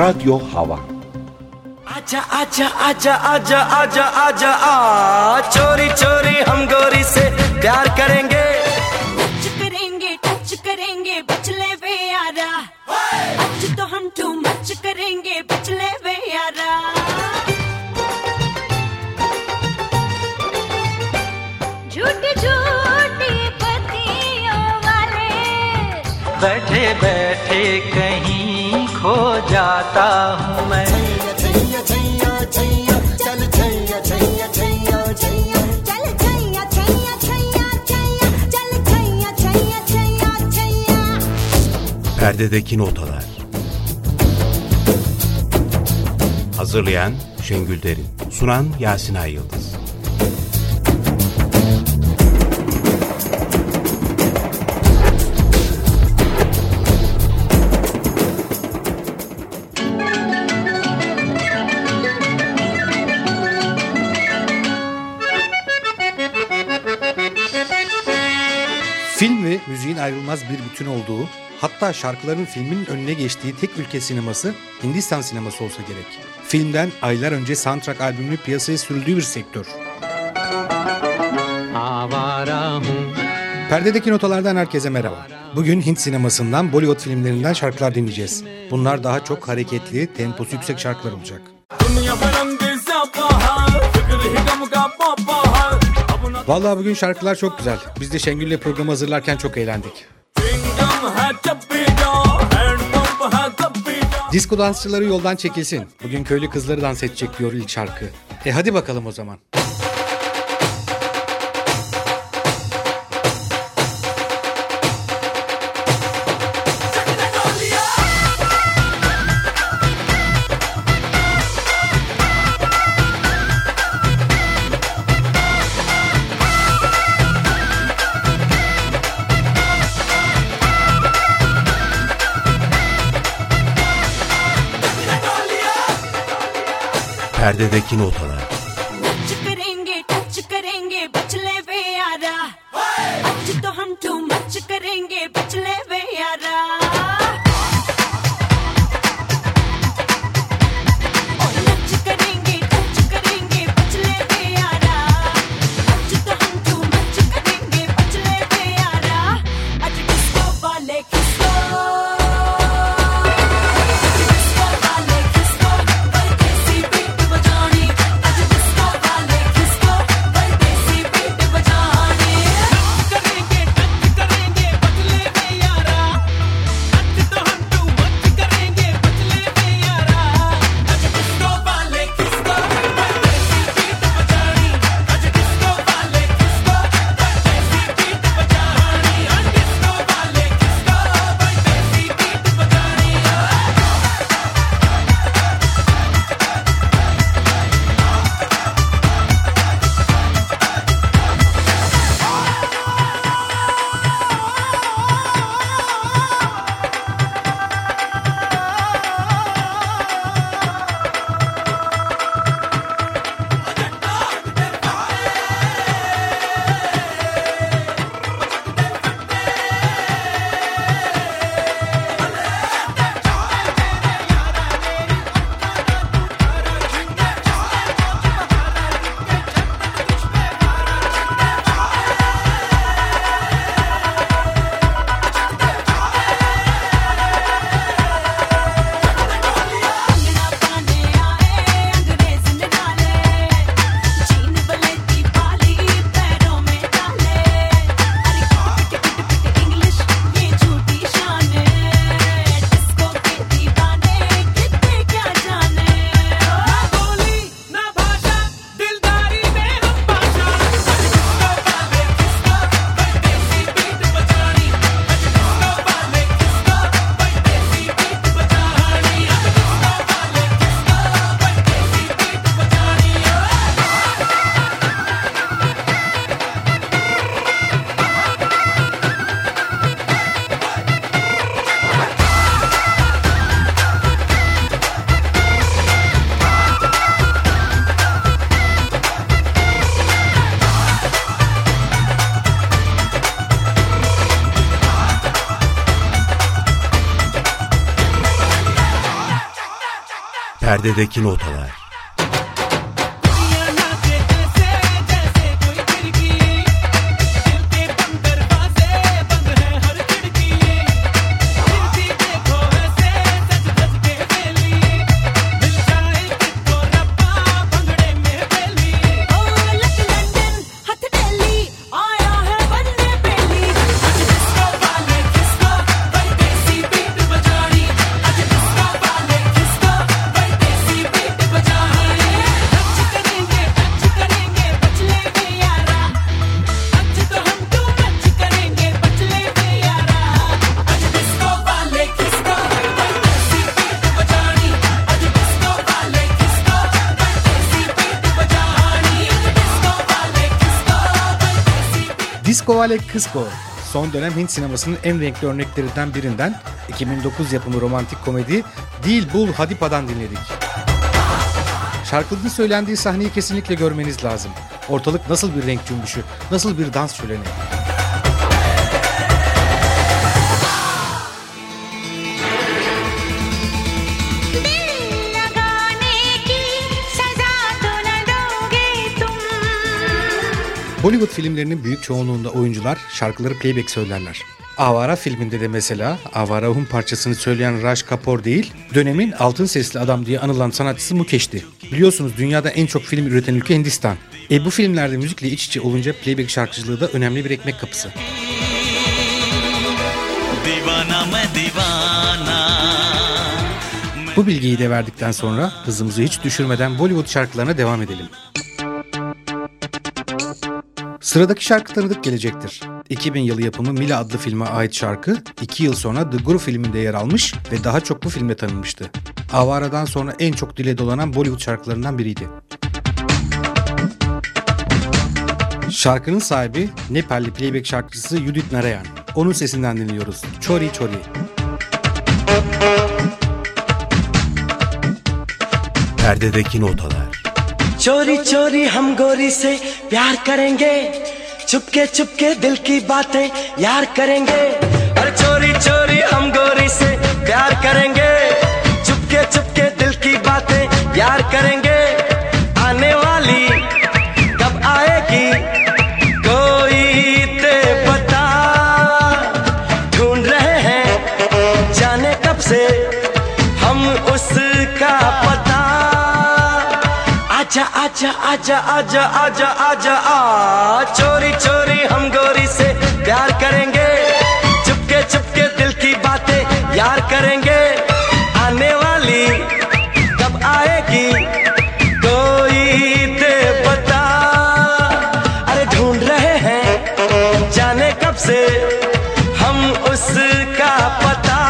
Radyo Hava आजा आजा आजा आजा आजा आजा आ। चोरी चोरी हम गोरी से प्यार करेंगे। टच करेंगे टच करेंगे पिछले वे यारा आज तो हम टू मच करेंगे पिछले वे यारा झूठी झूठी पतियों वाले। बैठे बैठे कहीं खो जाता हूँ मैं चल छैया छैया छैया छैया चल छैया छैया छैया Chaiyya Perdedeki notalar Hazırlayan Şengül Derin Sunan Yasin Ay Yıldız ayrılmaz bir bütün olduğu, hatta şarkıların filmin önüne geçtiği tek ülke sineması Hindistan sineması olsa gerek. Filmden aylar önce soundtrack albümünü piyasaya sürüldüğü bir sektör. Perdedeki notalardan herkese merhaba. Bugün Hint sinemasından, Bollywood filmlerinden şarkılar dinleyeceğiz. Bunlar daha çok hareketli, temposu yüksek şarkılar olacak. Vallahi bugün şarkılar çok güzel. Biz de Şengül'le programı hazırlarken çok eğlendik. Disko dansçıları yoldan çekilsin. Bugün köylü kızları dans edecek diyor ilk şarkı. E hadi bakalım o zaman. Perdedeki notalar Perdedeki notalar. Disco Vale Kısco son dönem Hint sinemasının en renkli örneklerinden birinden 2009 yapımı romantik komedi Dil Bul Hadipa'dan dinledik. Şarkının söylendiği sahneyi kesinlikle görmeniz lazım. Ortalık nasıl bir renk cümbüşü, nasıl bir dans şöleni. Bollywood filmlerinin büyük çoğunluğunda oyuncular şarkıları playback söylerler. Avara filminde de mesela Avara Hum parçasını söyleyen Raj Kapoor değil, dönemin altın sesli adam diye anılan sanatçısı Mukeş'ti. Biliyorsunuz dünyada en çok film üreten ülke Hindistan. E bu filmlerde müzikle iç içe olunca playback şarkıcılığı da önemli bir ekmek kapısı. Bu bilgiyi de verdikten sonra hızımızı hiç düşürmeden Bollywood şarkılarına devam edelim. Sıradaki şarkı tanıdık gelecektir. 2000 yılı yapımı Mila adlı filme ait şarkı 2 yıl sonra The Guru filminde yer almış ve daha çok bu filmde tanınmıştı. Avara'dan sonra en çok dile dolanan Bollywood şarkılarından biriydi. Şarkının sahibi Nepalli playback şarkıcısı Judith Narayan. Onun sesinden dinliyoruz. Chori Chori. Perdedeki notalar. चोरी चोरी हम गोरी से प्यार करेंगे। चुपके चुपके दिल की बातें यार करेंगे। और चोरी चोरी हम गोरी से प्यार करेंगे। चुपके चुपके दिल की बातें यार करेंगे। आजा आजा आजा आजा आजा आजा आ चोरी चोरी हम गोरी से प्यार करेंगे चुपके चुपके दिल की बातें यार करेंगे आने वाली कब आएगी कोई ते बता अरे ढूंढ रहे हैं जाने कब से हम उसका पता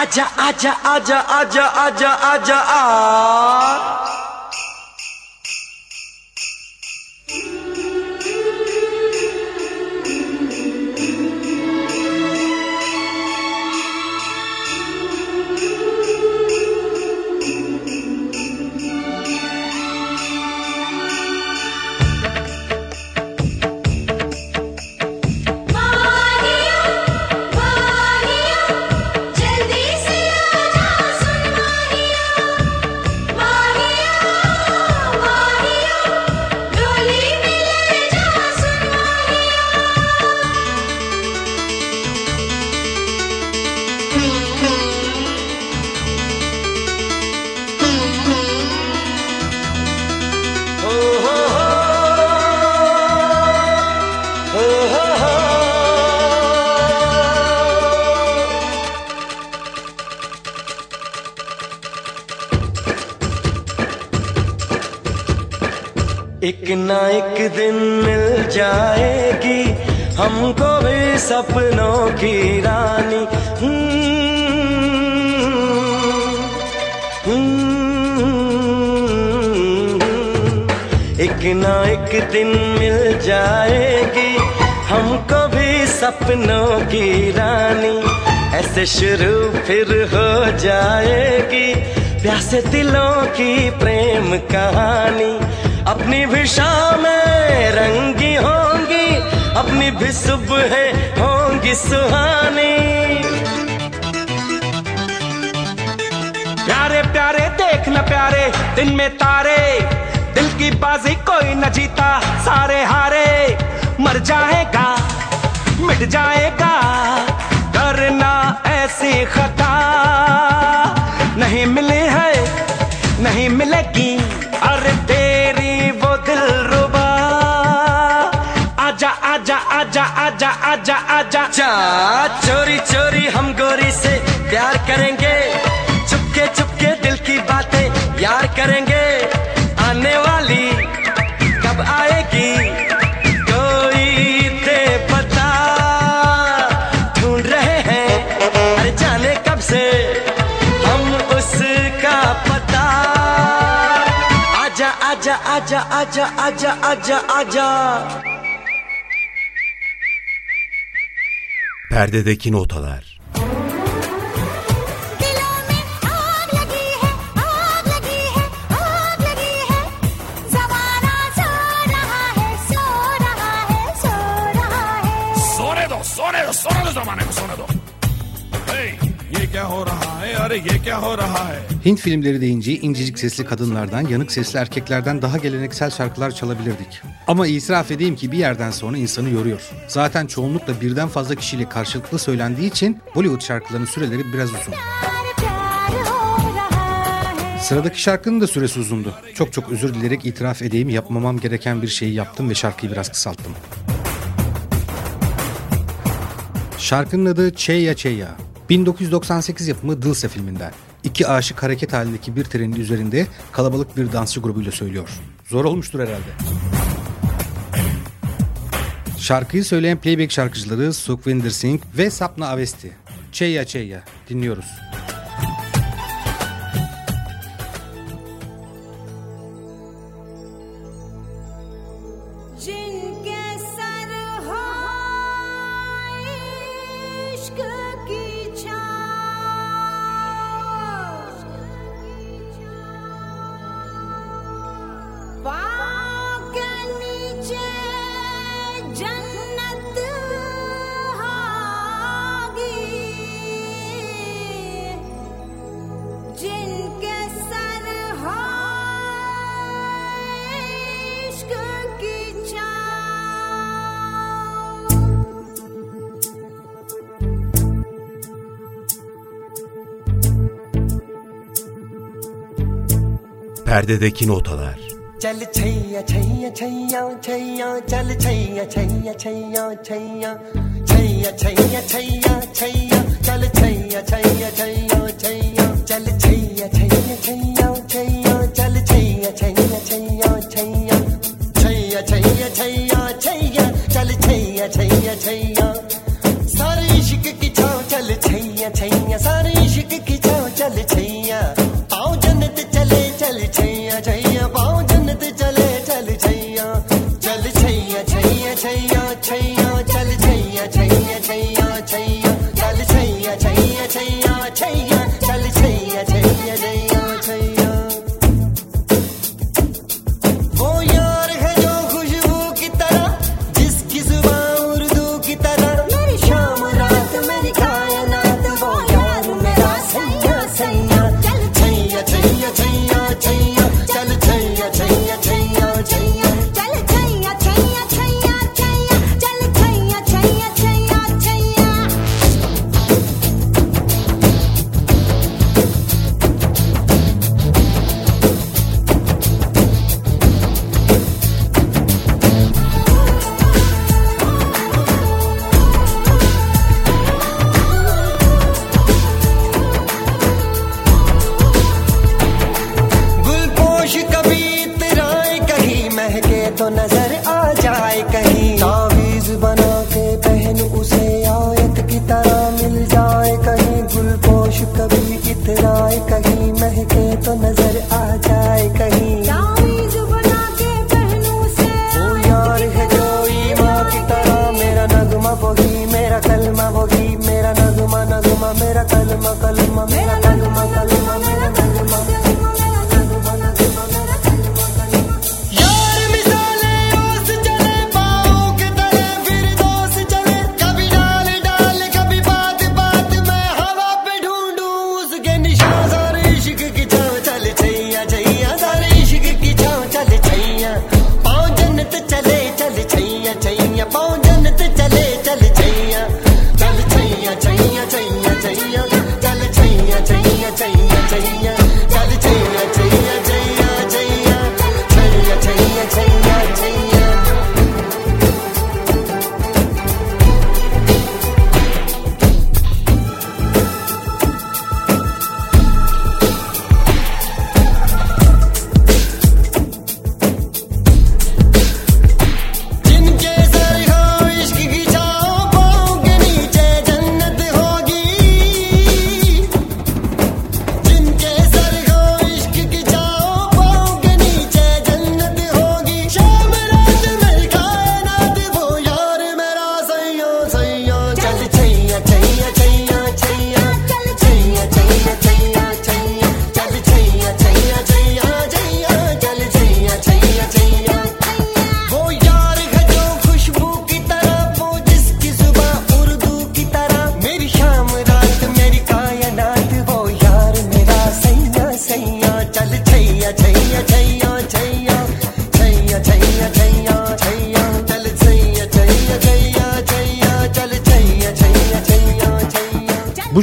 आजा आजा आजा आजा आजा आजा आ सपनों की रानी। हम्म, हम्म, एक ना एक दिन मिल जाएगी हमको भी सपनों की रानी। ऐसे शुरू फिर हो जाएगी प्यासे दिलों की प्रेम कहानी। अपनी भी शामें रंगी होंगी अपनी भी सुबह होंगी सुहानी। प्यारे प्यारे, देख न प्यारे, दिन में तारे, दिल की बाजी कोई न जीता, सारे हारे, मर जाएगा, मिट जाएगा, करना ऐसी खता। नहीं मिली है, नहीं मिलेगी, अरे आजा आजा आजा। जा, चोरी चोरी हम गोरी से प्यार करेंगे। चुपके चुपके दिल की बातें यार करेंगे। आने वाली कब आएगी, कोई दे पता। ढूंढ रहे हैं, अरे जाने कब से हम उसका पता। आजा आजा आजा आजा आजा आजा आजा। Perdedeki notalar. क्या हो रहा है अरे ये क्या हो रहा है Hint filmleri deyince incecik sesli kadınlardan, yanık sesli erkeklerden daha geleneksel şarkılar çalabilirdik. Ama itiraf edeyim ki bir yerden sonra insanı yoruyor. Zaten çoğunlukla birden fazla kişiyle karşılıklı söylendiği için Bollywood şarkılarının süreleri biraz uzun. प्यार प्यार हो रहा है Sıradaki şarkının da süresi uzundu. Çok çok özür dileyerek itiraf edeyim yapmamam gereken bir şeyi yaptım ve şarkıyı biraz kısalttım. Şarkının adı Cheya Cheya. 1998 yapımı Dilse filminden. İki aşık hareket halindeki bir trenin üzerinde kalabalık bir dansçı grubuyla söylüyor. Zor olmuştur herhalde. Şarkıyı söyleyen playback şarkıcıları Sukhvinder Singh ve Sapna Avesti. Cheya Cheya dinliyoruz. perdedeki notalar. Çal çayya çayya çayya çayya çal çayya çayya çayya çayya çayya çayya çayya çayya çal çayya çayya çayya çayya çal çayya çayya çayya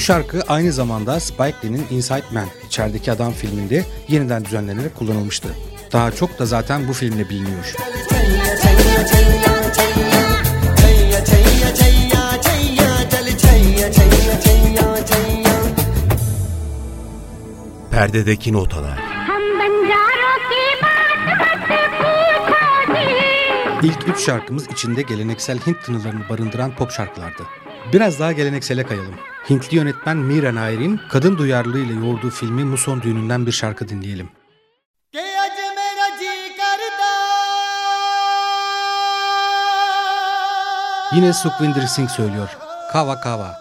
şarkı aynı zamanda Spike Lee'nin Inside Man, İçerideki Adam filminde yeniden düzenlenerek kullanılmıştı. Daha çok da zaten bu filmle biliniyor. Perdedeki notalar İlk üç şarkımız içinde geleneksel Hint tınılarını barındıran pop şarkılardı. Biraz daha geleneksele kayalım. Hintli yönetmen Mira Nair'in kadın duyarlılığıyla yoğurduğu filmi Muson Düğünü'nden bir şarkı dinleyelim. Yine Sukhvinder Singh söylüyor. Kava Kava.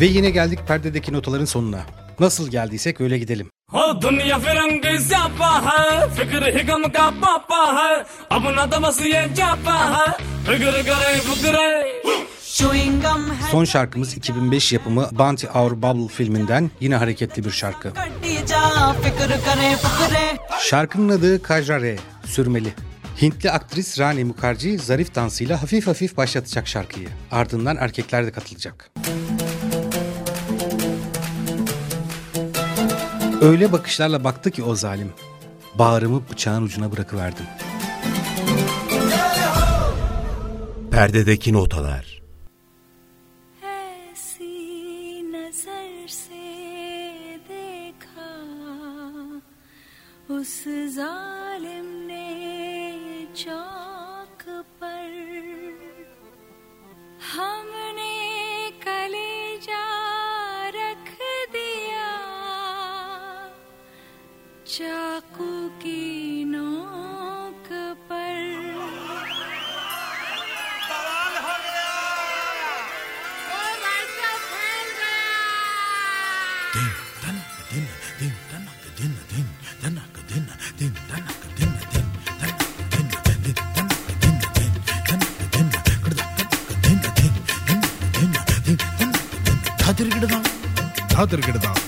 Ve yine geldik perdedeki notaların sonuna. Nasıl geldiysek öyle gidelim. O dünya firangı zapa ha, fikir hikam ka papa ha, abuna da masiye capa ha, fikir gare fikre. Son şarkımız 2005 yapımı Bounty Our Bubble filminden yine hareketli bir şarkı. Şarkının adı Kajrare, sürmeli. Hintli aktris Rani Mukarji zarif dansıyla hafif hafif başlatacak şarkıyı. Ardından erkekler de katılacak. Öyle bakışlarla baktı ki o zalim. Bağrımı bıçağın ucuna bırakıverdim. Perdedeki notalar காத்திருக்கிறது? தான்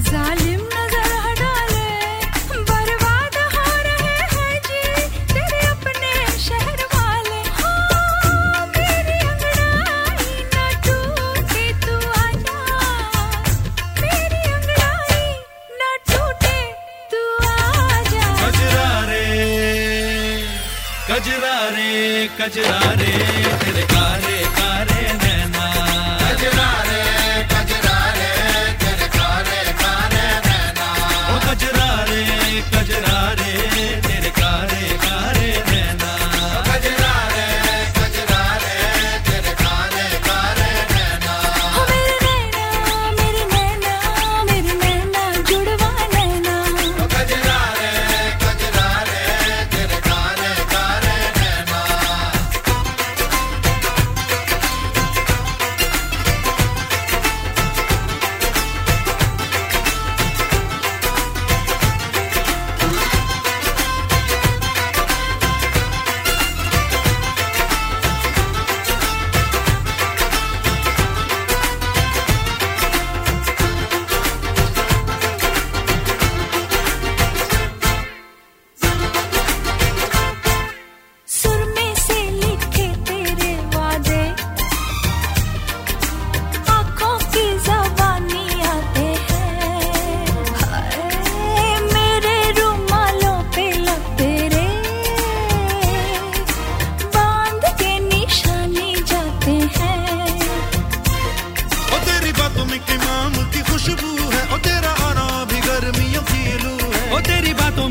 زعلم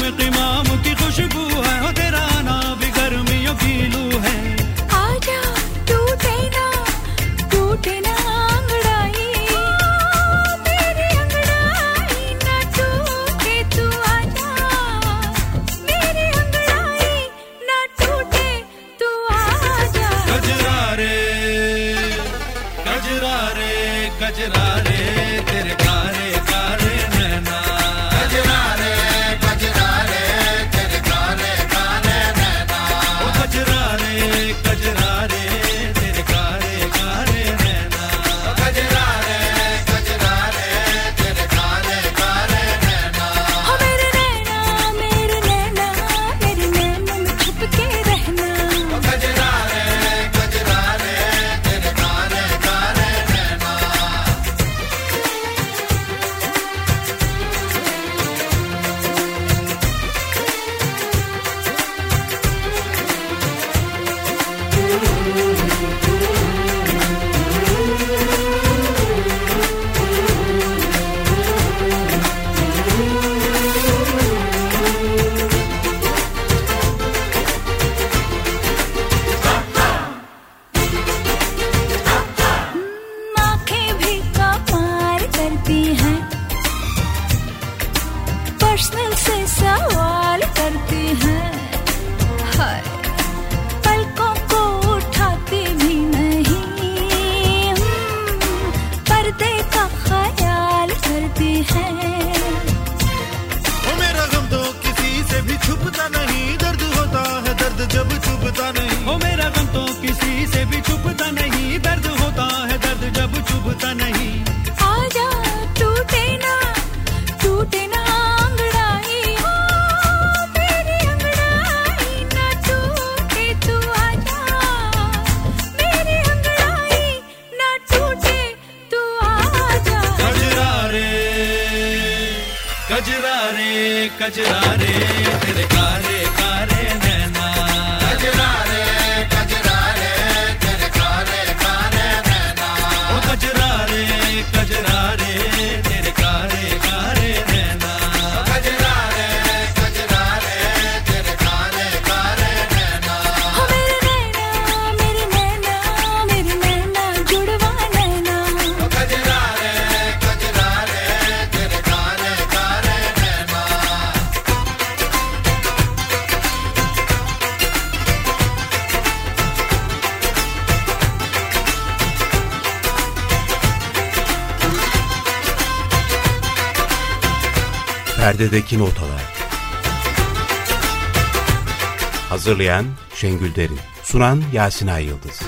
قمامو کی خوشبو Perdedeki notalar. Hazırlayan Şengül Derin. Sunan Yasin Ay Yıldız.